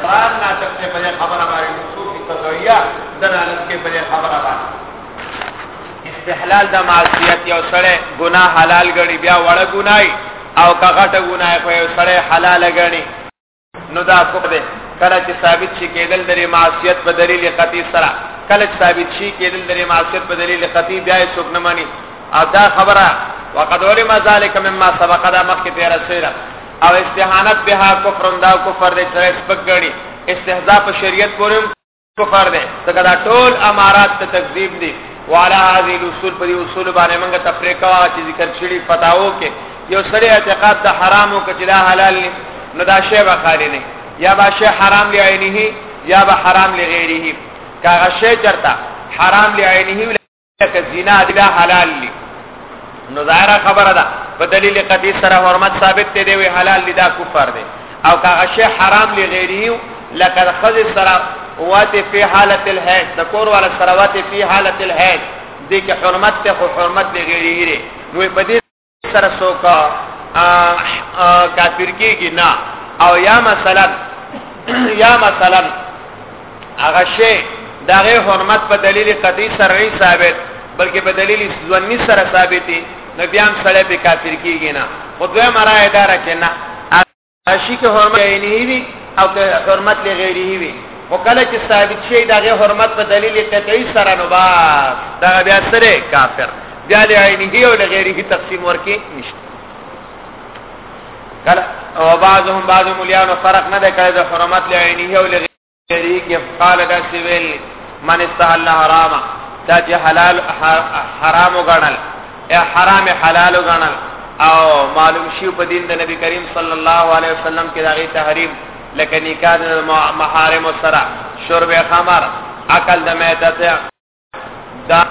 قرار ناطق سے پدے خبر بارے خصوصی قضویہ دلالت کے پدے خبر بارے استحلال دا معصیت یو سڑے گناہ حلال گڑی بیا وڑا گناہی او کا غټ گناہ خو یو سړی حلال غني نو دا کوپ دی کله چې ثابت شي کېدل د معصیت په دلیل قطعی سره کله چې ثابت شي کېدل د معصیت په دلیل قطعی بیا یې څوک نه مانی او دا خبره وقد علم ذلك مما سبق دا مخکې تیر سره او استهانت بها کفر دا کفر دی چې سپک ګڼي استهزاء په شریعت پورې کفر دی ځکه دا ټول امارات ته تکذیب دي وعلى هذه الاصول په دې اصول باندې موږ تفریق کوا چې ذکر شړي فتاوو کې یو سړی اعتقاد د حرامو کې چې لا حلال نه نو دا شی به خالي نه یا به شی حرام لعینه یا به حرام لغیره کاغه شی چرته حرام لعینه که زنا دی دا حلال دی نو ظاهره خبره ده په دلیل قطعی سره حرمت ثابت دی دی حلال دی دا کفر دی او که شی حرام لی غیری لکه خذ سره واته په حالت الحیض د کور ولا سره واته په حالت الحیض دې کې حرمت ته خو حرمت دی غیری نو په دې سره څوک کافر کیږي نه او یا مثلا یا مثلا هغه شی دغه حرمت په دلیل قطعی سره نه ثابت بلکې په دلیل ځونی سره ثابتي نو بیا هم سره به کافر کیږي نه خو دوی مرای دار چې نه اشی که حرمت عینی وي او که حرمت لغیره وي وکاله چې ثابت شي دغه حرمت په دلیل قطعی سره نو باس دا بیا سره کافر بیا لعینه او لغیره تقسیم ورکی نشته کله او بعضهم بعض مليانو فرق نه ده کړی د حرمت لعینه او لغیره شریک قال دا سویل من استحل حرام تا چې حلال حرام غنل یا حرام حلال غنل او معلوم شي په دین د نبی کریم صلی الله علیه وسلم کې دغه تحریم لکه نکاح د محارم سره شرب خمر عقل د میتته دا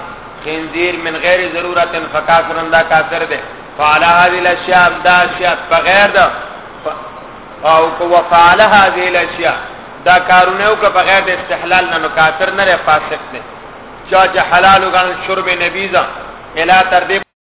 خنزیر من غیر ضرورت فکافرن دا کافر دی فعلى هذه الاشياء دا اشیاء بغیر دا او کو وفعل هذه الاشياء دا کارونه او که بغیر د استحلال نه کافر نه فاسق دی چا چې حلال وګڼل شرب نبیزا الا تر دې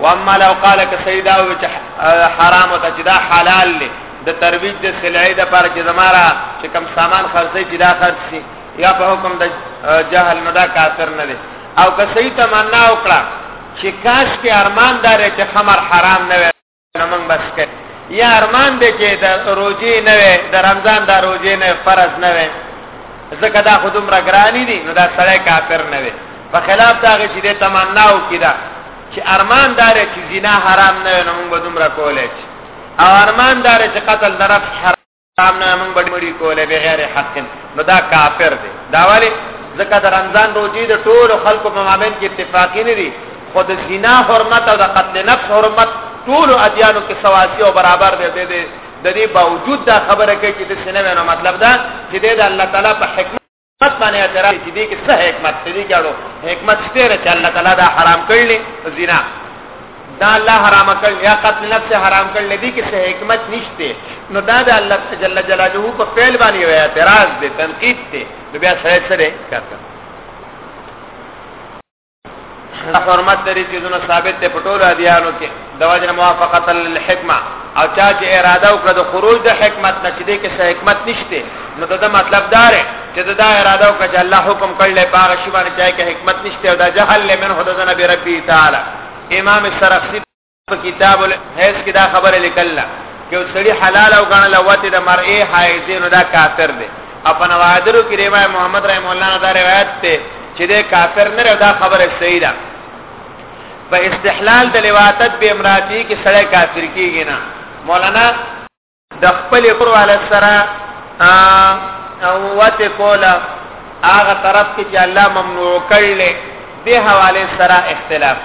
واما لو قال ک سیدا و چې حرام ته چې دا حلال دی د ترویج د سلعې د پر چې زمارا چې کم سامان خرڅي چې دا خرڅ شي یا په حکم د جهل نه دا کافر نه دی او که صحیح تمنا وکړه چې کاش کې ارمان دار چې خمر حرام نه نمنګ بس کې یا ارمان دې چې د روزي نه وي د رمضان د روزي نه فرض نه وي ځکه دا خودم را ګرانی دي نو دا سړی کافر نه وي په خلاف دا غي چې تمنا وکړه چې ارمان دار چې زنا حرام نه وي نو موږ به دومره کولای او ارمان دار چې قتل درف حرام تام نه موږ بډ مړی کوله بغیر حق نو دا کافر دی دا ولی ځکه د رمضان روزي د ټول خلکو په مابین کې اتفاقی نه دي خود زنا حرمت او د قتل نفس حرمت ټول ادیانو کې سواسی او برابر دی دی د دې باوجود دا خبره کوي چې د سینې نو مطلب دا چې د الله تعالی په حکمت حکمت باندې اعتراض چې دې کې څه حکمت دې کېړو حکمت ستاره چې الله تعالی دا حرام کړل زنا دا الله حرام کړل یا قتل نفس حرام کړل دې کې څه حکمت نشته نو دا د الله جل جلاله په فعل باندې یو اعتراض دی تنقید دی بیا سره سره کاته دا حرمت لري چې زونه ثابت ته پټول ادیانو کې د وجه موافقت للحکمه او چا چې اراده وکړه د خروج د حکمت نه چې دې کې څه حکمت نشته نو دا مطلب دا دی چې دا اراده وکړه چې الله حکم کړل پاره شی باندې چې حکمت نشته او دا جهل له منه د نبی ربي تعالی امام سرخسی په کتاب الحیض کې دا خبره لیکل ده چې سړی حلال او غنل وته د مرئه حایض نو دا کافر دی او په نوادرو کې روایت محمد رحم الله دا روایت ته چې دا کافر نه دا خبره صحیح ده په استحلال د لواتت به امراتی کې سړی کافر کیږي نه مولانا د خپل خور علی سره او وته کولا هغه طرف کې چې الله ممنوع کړل دی حواله سره اختلاف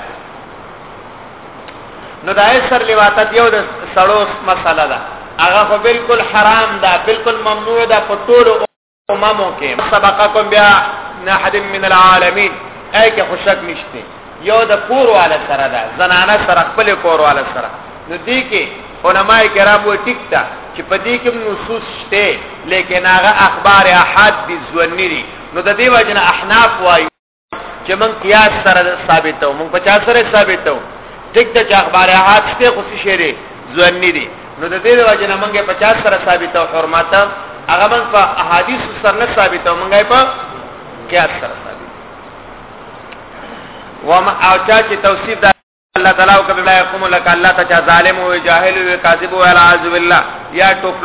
نو دا سر لواطت یو د سړو مسله ده هغه خو بالکل حرام ده بالکل ممنوع ده په ټولو امامو کې سبقکم بیا نحد من العالمین اې کې خوشک نشته یو د کور والا سره ده زنانه سره خپل کور والا سره نو دې کې علما کرام و ټیک تا چې په دې کې نصوص شته لیکن هغه اخبار احاد دي ځونی دي نو د دې وجنه احناف وايي چې من قیاس سره ثابتو من په چا سره ثابتو ټیک د اخبار احاد ته خو شری ځونی دي نو د دې وجه نه منګه 50 سره ثابتو حرمت هغه من په احادیث سره نه ثابتو منګه په قیاس سره ثابت وما او چا چې توصیف الله تعالی او کبه يقوم لك الله تعالی ظالم او جاهل او کاذب او اعوذ بالله یا ټوک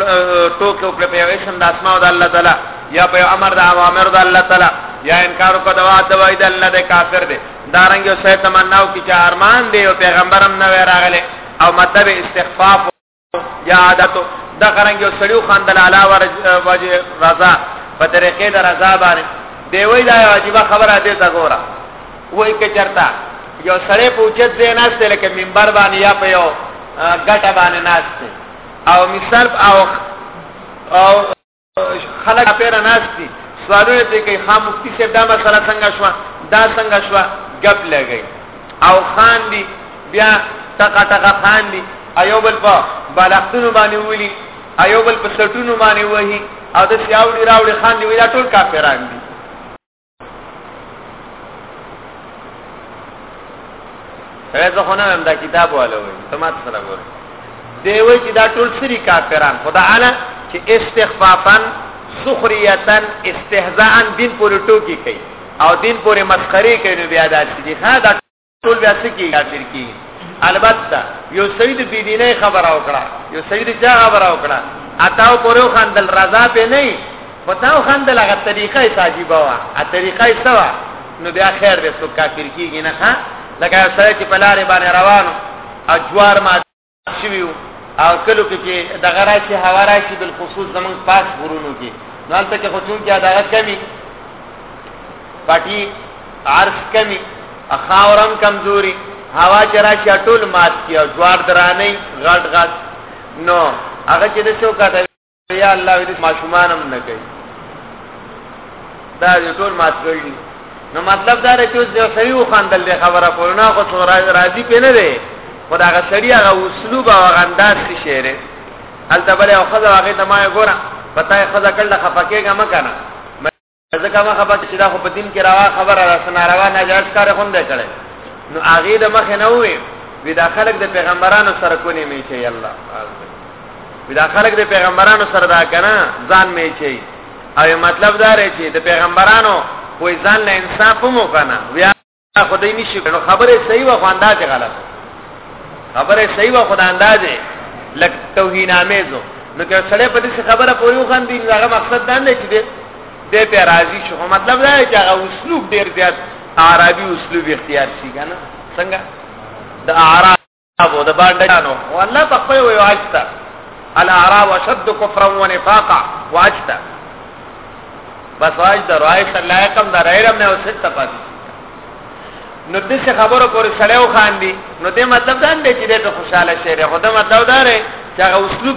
ټوک په یو اسم د اسماء او د الله تعالی یا په امر د اوامر د الله تعالی یا انکار کو دوا دوا د الله د کافر دی دارنګ یو شی تمناو کی چې ارمان دی او پیغمبرم نه راغله او مطلب استخفاف یا عادت دا څنګه یو سړی خواندل علا وجه رضا په طریقې د رضا باندې دی وی دا واجب خبره ده تا ګوره وای کې چرتا یو سړی په اوچت ځای ناشته لکه منبر باندې یا په یو ګټه باندې ناشته او مثال او او خلک پیرا ناس دي سوالونه دې کوي خام مفتی صاحب دا مسله څنګه شو دا څنګه شو غپ لګي او خان دي بیا ټکا ټکا خان دي ایو بل په بالښتونو باندې ولي ایو بل په سټونو باندې وهي او د سیاوړي راوړي خان دي وی دا ټول کافران دي زه خو نه هم دا کتاب والا وای ته ما ته سره ګوره دی وای چې دا ټول سری کافران خدا اعلی چې استخفافا سخریتا استهزاء دین پورې ټوکی کوي او دین پورې مسخري کوي بیا دا چې دا ټول بیا څه کیږي کافر کیږي البته یو سید بی دینه خبر او کړه یو سید چا خبر او کړه اتاو پورو خندل رضا په نه پتاو خندل هغه طریقه ساجيبه وا ا طریقه سوا نو بیا خیر دې سو کافر کیږي نه ها لکه سره چې پلار باندې روانو اجوار ما شویو او کلو کې چې د غرا شي هوا راشي بل خصوص زمون پاس غرونو کې نو هلته کې خصوص کې دا کمی پټي عرض کمی اخاورم کمزوري هوا چې راشي ټول مات کی او جوار درانه غړ غړ نو هغه چې د شو کاته یا الله دې ماشومان هم نه کوي دا یو ټول مات کړی نو مطلب دا دی چې اوس یو سړی وخاندل دی خبره کول نه خو څو راضي پې نه دی خو دا هغه سړی هغه اسلوب او هغه انداز څه شی دی هلته بله یو ښځه هغې ته ما یې ګوره په تا یې ښځه کړله خفه کېږه مه که نه ځکه ما خبر چې دا خو په دین کې روا خبره را سنا روا نه جاش کار خوندې کړي نو هغه د مخ نه وې وی دا خلک د پیغمبرانو سره کونی می چي الله وی دا خلک د پیغمبرانو سره دا کنه ځان می چي او مطلب دا رې چې د پیغمبرانو کوئی ځان له انصاف مو کنه خو دې نشي نو خبره صحیح و خو انداز غلط خبره صحیح و خو د انداز لک توهین امیزو نو که سړی په دې خبره پوری وخاندي هغه مقصد دا نه چې دې دې په راضي شو مطلب دا چې هغه اسلوب ډیر زیات عربي اسلوب اختیار شي کنه څنګه د اعراب ابو د باندانو والله په خپل ویو اجتا الاعراب اشد كفرا ونفاقا واجتا بس واج د رایش الله کم د رایرم نه اوسه تپات نو د څه خبرو پر سړیو خان دي نو د مطلب دا نه چې د خوشاله شهره خدای مطلب دا رې چې هغه اسلوب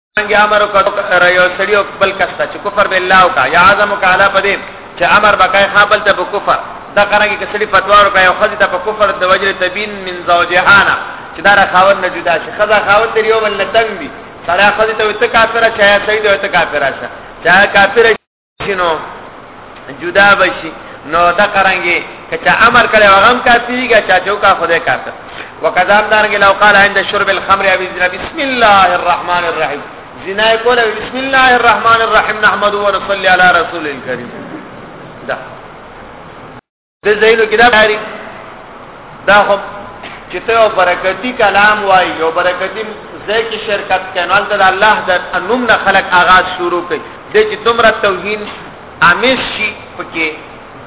څنګه امر وکړ یو سړی او بل کس ته چې کفر بالله او کا یا اعظم کالا پدې چې امر بکای خپل ته په کفر دا قرانګه کې سړي فتوا ورکړي او خځه ته په کفر د وجه تبین من زوجهانا چې دا خاوند نه جدا شي خځه خاوند دی یو بل نه تنګ دي سړی خځه ته وته کافر شي یا سړی ته کافر شي چا کافر شنو جدا بشي نو دا قرانګي کچا امر کړي وغم کافي کیږي چا چوکا خدای کافر وکذام دارنګ لو قال عند شرب الخمر ابي زنا بسم الله الرحمن الرحيم زنا کول بسم الله الرحمن الرحيم نحمد ونصلي على رسول الكريم دا د زینو کې دا لري دا خو چې ته یو برکتی کلام وای یو برکتی ځکه شرکت کینول د الله د انوم نه خلق آغاز شروع کړي د چې دومره توهین امیش شي پکې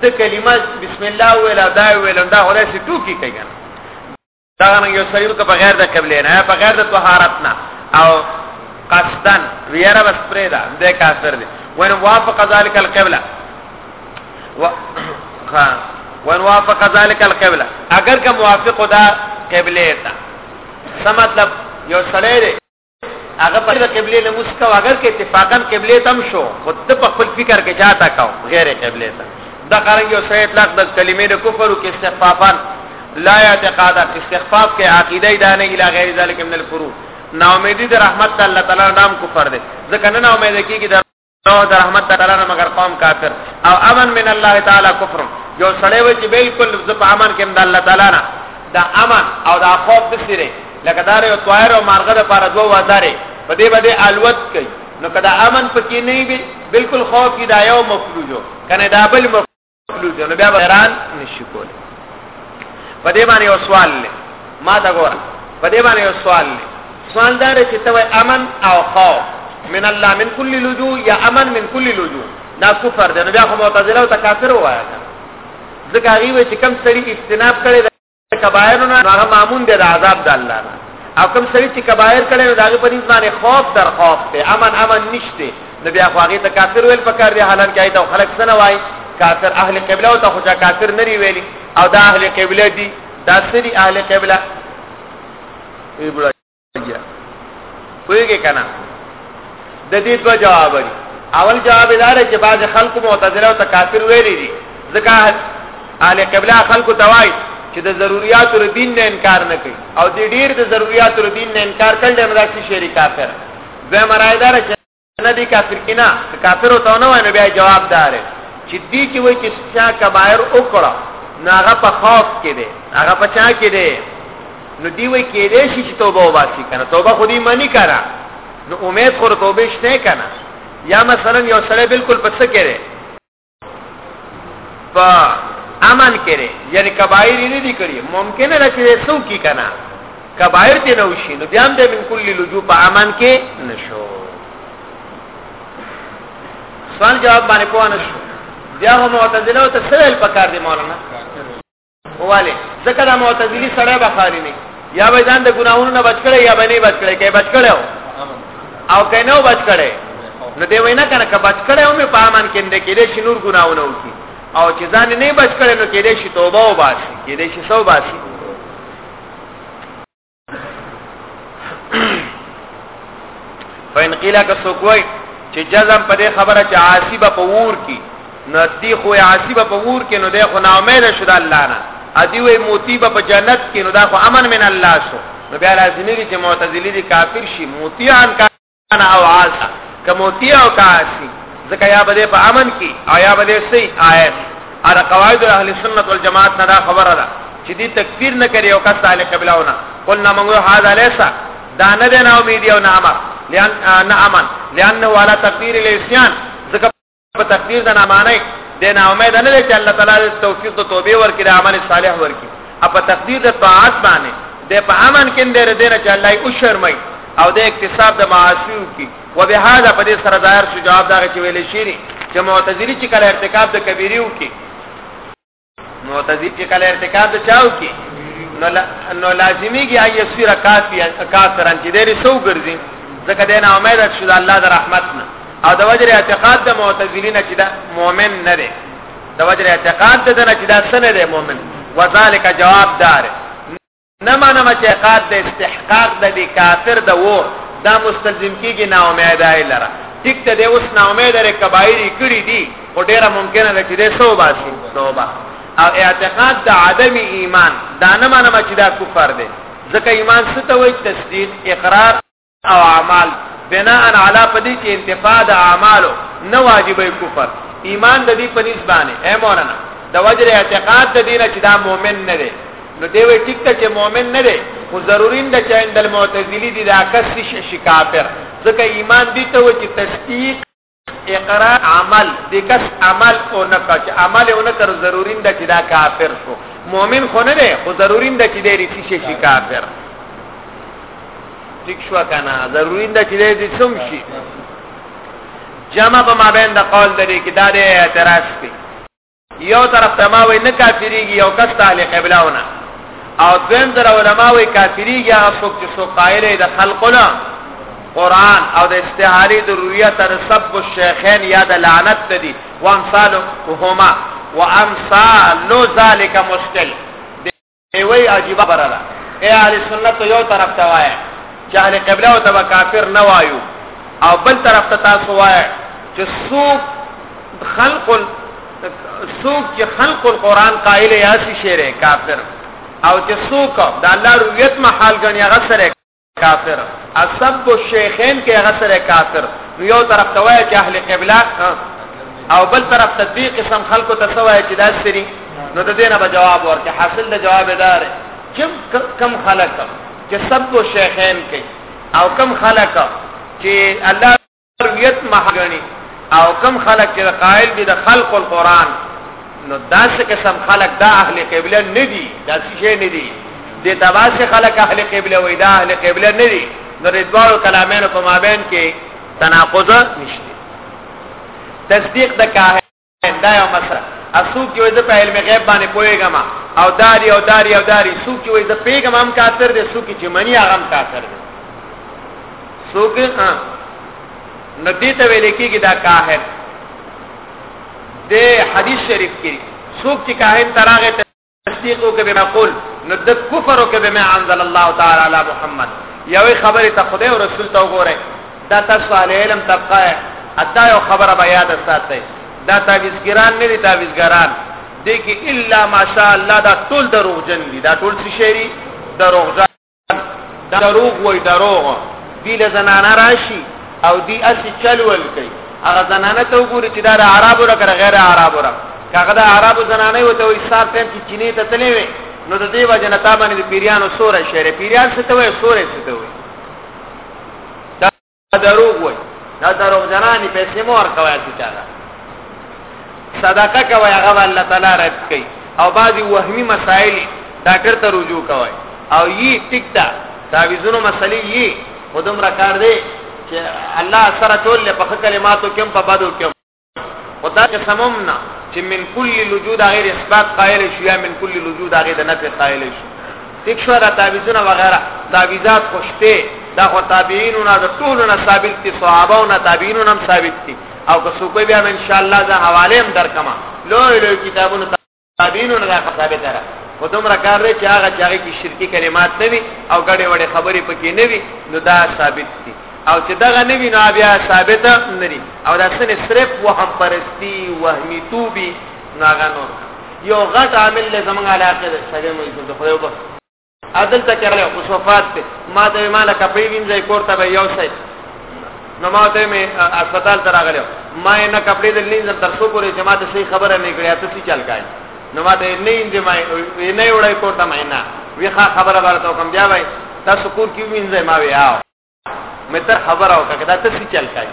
د کلمه بسم الله ویلا دا ویلا دا هره څه ټوکی کوي دا نه یو سړی که بغیر د قبله نه بغیر د طهارت نه او قصدن ویره بس پرې دا د کافر دی وان وافق ذلك القبلة و وان وافق ذلك القبلة اگر که موافق دا قبله ته سم مطلب یو سړی هغه په قبله نه مسکو اگر کې اتفاقا قبله تم شو خود په خپل فکر کې جاتا کاو غیر قبله ته دا قرن یو سه اطلاق د کلمې د کفر او استخفافا لا اعتقاد استخفاف کې عقیده دا نه اله غیر ذلک من الفروع نا امیدی د رحمت الله تعالی نام کفر دی ځکه نه نا امید کیږي نو در رحمت تعالی نه مگر قوم کافر او امن من الله تعالی کفر جو سړی وای چې بالکل ز په امن کې د الله تعالی نه دا امن او دا خوف د سره لکه دار او طائر او مارغه د پاره دوه وادارې په دې باندې الوت کوي نو کدا امن پکې نه وي بالکل خوف کی دا یو مفلوجو کنه دا بل لوځي نو بیا به ایران نشي کولی په دې باندې یو سوال لې ما دا ګوره په دې باندې یو سوال لې سوال دا دی چې ته امن او خوف من الله من كل لجوء یا امن من كل لجوء دا کفر دی نو بیا خو معتزله او تکافر وایي ځکه هغه چې کم سړي اجتناب کړي کبایر نه هغه مامون دی د عذاب د الله نه او کوم سړي چې کبایر کړي نو داغه په نسبت باندې خوف در خوف دی امن امن نشته نو بیا خو هغه ته کافر ویل پکار دی حالان کې ایته خلک سره وای کافر اهل قبله او ته خو کافر نه ویلي او دا اهل قبله دي دا سری اهل قبله پوهیږي کنه د دې دوه جواب دي اول جواب دار چې بعض خلکو معتزله او تکافر ویلي دي ځکه اهل قبله خلکو توای چې د ضرورت ور دین نه انکار نه کوي او د ډیر د ضرورت ور دین نه انکار کړل مراشي شری کافر زه مرایدار چې نه دي کافر کینا کافر او تونه وای نو بیا جواب دار چې دې چې وای چې چا کبایر وکړه نو هغه په خوف کې دی هغه په چا کې دی نو دی وای کې دې شي چې توبه وباسي کنه توبه خو دې مانی کړه نو امید خو توبه شته کنه یا مثلا یو سره بالکل پڅ کړي په عمل کړي یعنی کبایر نه دي کړی ممکنه ده چې څو کی کنه کبایر دې نه وشي نو بیا هم د من کل لجو په عمل کې نشو سوال جواب باندې پوه نشو بیا هم معتزله او تسهیل پکار دي مولانا واله ځکه دا معتزلی سره به خالی نه یا به ځان د ګناهونو نه بچ کړي یا به نه بچ کړي کې بچ کړي او کې نه بچ کړي نو دی وینا کنه که بچ کړي او مې په امان کې نه کې دې شي نور ګناهونه وکي او چې ځان نه بچ کړي نو کې دې شي توبه او باسي کې دې شي سو باسي فین قیلا که سوکوی چې جزم په دې خبره چې عاصی به پور کی نو دی خو عاصی به پور کی نو دی خو نا امید شو د الله نه ادی وی موتی به په جنت کې نو دا خو امن من الله شو نو بیا لازمي چې معتزلی دي کافر شي موتیان کا انا او عاصا کموتی او کاسی زکه یا بده په امن کې او یا بده سي آیت ار قواعد اهل سنت والجماعت نه دا خبره ده چې دې تکفیر نه کوي او کس تعالی قبلونه قلنا موږ هاذا ليس دا نه ده نه امید او نه امر لئن نه امن لانه ولا تقدیر الاسيان په تقدیر د نامانه د نا امید نه لري چې الله تعالی د توفیق د توبې ورکړي د عمل صالح ورکړي په تقدیر د طاعت باندې د په امن کې د ردنه چې الله یې وشرمای او د اکتساب د معاشو کې وبهذا په دې سره ظاهر شو جواب دا چې ویل شي چې معتزلی چې کله ارتکاب د کبیره وکړي معتذی چې کله ارتکاب د چاو کې نو لازمی کی ای سیر کافی کافرن چې دې سو ګرځي ځکه دینه امید شو د الله د رحمت نه او د وجر اعتقاد د معتزلین چې دا مؤمن نه دی د وجر اعتقاد د نه چې دا سن دی مؤمن وذالک جواب دار نه منم چې اعقاد د استحقاق د دې کافر د ور دا مستلزم کیږي نا امیدای لره ټیک ته د اوس نا امید لري کبایر کړی دي او ډیره ممکنه ده چې د سو باسي توبه او اعتقاد د عدم ایمان دا نه منم چې دا کفر دی ځکه ایمان څه ته وایي تصدیق اقرار او اعمال بناء علی پدې کې انتفاع د اعمالو نه واجبې کفر ایمان د دې په نسبانه اے مولانا د وجر اعتقاد د دینه چې دا مؤمن نه دی نو دی وی ټیک ته چې مؤمن نه دی خو ضرورین د چا اندل معتزلی دي دا کس شي کافر ځکه ایمان دي ته و چې تصدیق اقرار عمل د کس عمل او نه کچ عمل او نه کر ضرورین د چې دا کافر شو مؤمن خو نه دی خو ضرورین د چې دی ریسی شي شي کافر ټیک شو کنه ضرورین د چې دی سم شي جمع په مابین د قول درې کې دا د اعتراض دی یو طرف ته ما وای نه کافریږي یو کس ته اهل قبله ونه او دویم در علماء وای کافریږي هغه څوک چې څوک قائل دی د خلقنا قران او د استعاری د رویه تر سب الشیخین یا د لعنت ته دي وامثالهما وامثال ذلک مشکل ای وای عجیب خبره ده ای اهل سنت یو طرف ته وای چې اهل قبله او تبع کافر نه وایو او بل طرف ته تاسو وای چې سوق خلق سوق چې خلق القرآن قائل یا شی شعر کافر او چې سوق د الله رؤیت محال غنی غسر کافر اسب الشیخین کې هغه سره کافر نو یو طرف ته وایي چې اهل قبله او بل طرف ته دې قسم خلکو ته سوای چې دا سری نو د دینه به جواب ورکړي حاصل د جواب دار چې کم خلک چې سب کو شیخین کوي او کم خلک چې الله تربیت مهګنی او کم خلق چې قائل دي د خلق القرآن نو داسې قسم خلق دا اهل قبله نه دي داسې شي نه دي د تباسه خلق اهل قبله وې دا اهل قبله نه دي نو د دوه کلامونو په مابین کې تناقض نشته تصدیق د کاه دا یو مسله اسو کې وې د په علم غیب باندې پويګم او داری او داری او داری سو کې وې د پیګم هم کافر دي سو کې چې منی هغه هم کافر دي سو کې ها ندی ته ویل کېږي دا کاهر د حدیث شریف کې سو کې کاهن تراغه تصدیق وکړي بما قول نو د کفر وکړي بما انزل الله تعالی علی محمد یوې خبره ته خدای او رسول ته وګوره دا تاسو علی علم تبقه ادا یو خبره به یاد ساتئ دا تعویذګران نه دي تعویذګران دي کې الا ماشاء الله دا ټول دروغجن دي دا ټول څه شي دروغجن دروغ وای دروغ دی له زنانه راشي او دی اسی چل ول کوي هغه زنانه ته وګوري چې دا د عربو را کړ غیر عربو را هغه د عربو زنانه وي ته وي سار ټیم چې چینه ته تلې وي نو د دې وجه نه تابانه د پیریانو سوره شعر پیریان څه ته وي سوره څه ته وي دروغ وای دا دروغ جنانی پیسې مو ورکوي چې چاله صدقه کوي هغه الله تعالی رد کوي او بعضی وهمي مسائل ډاکټر ته رجوع کوي او یی ټیک تا تعویذونو مسلې یی خودم را کار دی چې الله سره ټول له په کلماتو کې په بدو کې خدا چې سممنا چې من کل لوجود غیر اثبات قائل شو یا من کل لوجود غیر د نفي قائل شو ټیک شو دا تعویذونه وغیرہ تعویذات خوشته دا خو تابعین نه د ټول نه ثابت دي صحابه او تابعین هم ثابت دي او که څوک بیا ان شاء الله دا حواله هم درکما لوی لوی کتابونه تابعینو نه دا ثابته ده خو دومره کار دی چې هغه چې هغه کې شرکی کلمات نه وي او ګډې وړې خبرې پکې نه وي نو دا ثابت دي او چې دغه نه وي نو بیا ثابته نه دي او دا سنې صرف وهم پرستی وهمی توبي ناغه نور یو غټ عامل له زمونږ علاقه د سړی مې د خدای وبخښه عدل ته چرله اوس وفات ته ما د مال کپی وینځي کوړه به یو شي نو ما ته می هسپتال ته راغلم ما نه کپړې دل نه تر څو پورې چې ما ته صحیح خبره نه کړې ته څه چل کای نو ما ته نه یې ما نه وړای کوړه ما نه ویخه خبره ورته کوم بیا وای تاسو کور کې وینځي ما وی آو مې تر خبره او کړه دا ته څه چل کای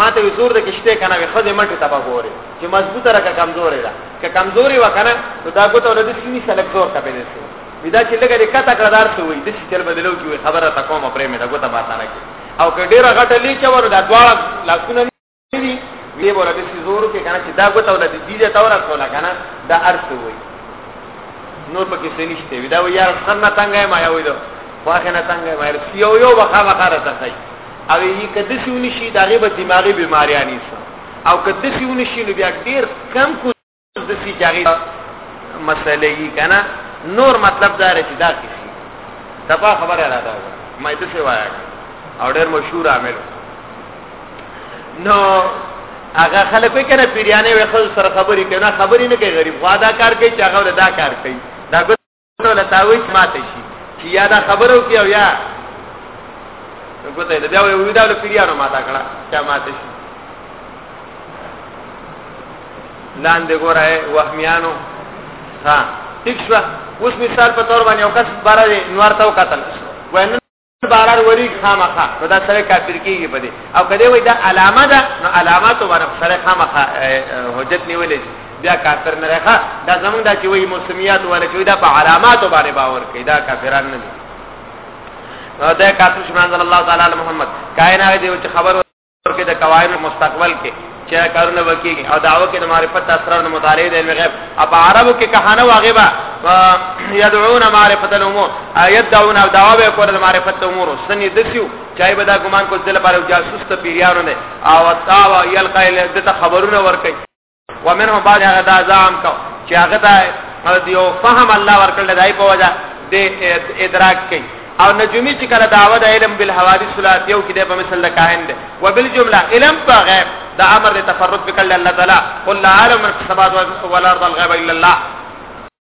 ما ته زور د کشته کنه وي خدای مټه تبا ګوري چې مضبوطه راکه کمزورې ده که کمزورې وکنه نو دا ګوت ولدي سینې سلک زور کپې دي سي ودا چې لګه دې کته کړدار سو وي د څه چل بدلو کې خبره تا کومه پرې مې دا ګوت ما ته نه کې او که ډیره غټه لیکه ورو دا دواړه لاسونه دی وی بوله د زور کې کنه چې دا ګوته ولا دي دې تور کولا کنه دا ارث وي نور پکې څه نشته وی دا یار څنګه تنګه ما یو دو واخه نه تنګه ما یو یو وخا وخا را تخی او یی کده سونی شي داغه به دماغي بیماریانی سره او کده سونی شي نو بیا ډیر کم کو د سی چاغي مسئله یې کنه نور مطلب دا رچ دا کیږي تبا خبره را ده ما دې څه وایا او ډېر مشهور عامل نو هغه خلک وی کنه پیریانه وی خل سره خبرې کنه خبرې نه کوي غریب وادا کار کوي چې هغه دا کار کوي دا نو لتاوي چې ماته شي چې یا دا خبره وکي او یا ګوته دې بیا وې دا له پیریانو ماته کړه چې ماته شي لاندې ګورای وهمیانو ها ٹھیک شو اوس مثال په تور باندې او کس بار دی نور تاو قتل وینه باران وری خامخه نو دا سره کافر کیږي په دې او کله وای دا علامه ده نو علامات ورپ سره خامخه حجت نیولې بیا کافر نه راخه دا زمونږ دا چې وای موسمیات ولا چې دا په علامات باندې باور کوي دا کافران نه دي دا کافر شمان الله تعالی محمد کائنات دی چې خبر کې د قواعد مستقبل کې چې کارونه وکيږي او دعوه کې د معرفت اسرار د مطالعه د علم غیب او په عربو کې کهانه واغبا يدعون معرفت الامور يدعون او دعوه به کول د معرفت الامور سني دسیو چای به دا ګمان کو ځل پر جاسوس ته پیریانو نه او تاوا یلقا له دته خبرونه ورکړي ومنهم بعد هغه دا ځام کو چې هغه دا دیو فهم الله ورکړل دای په وجه د ادراک کوي او نجومی چې کله دعوه د علم بالحوادث ثلاثیو کې د په مثل د کاهن ده وبالجمله علم په غیب دا امر د تفرد بکل الله تعالی قل لا علم من السماوات والارض الغیب الا الله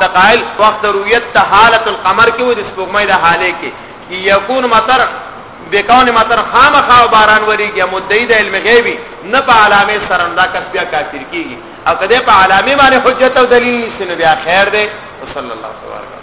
د قائل وخت د رؤیت ته حالت القمر کې و د سپوږمۍ د حاله کې کې یکون مطر بکون مطر خامخا باران وریږي مدعی د علم غیبی نه په علامه سره دا کس بیا کافر کیږي او کده په علامه باندې حجت او دلیل نشي نو بیا خیر دی صلی الله تبارک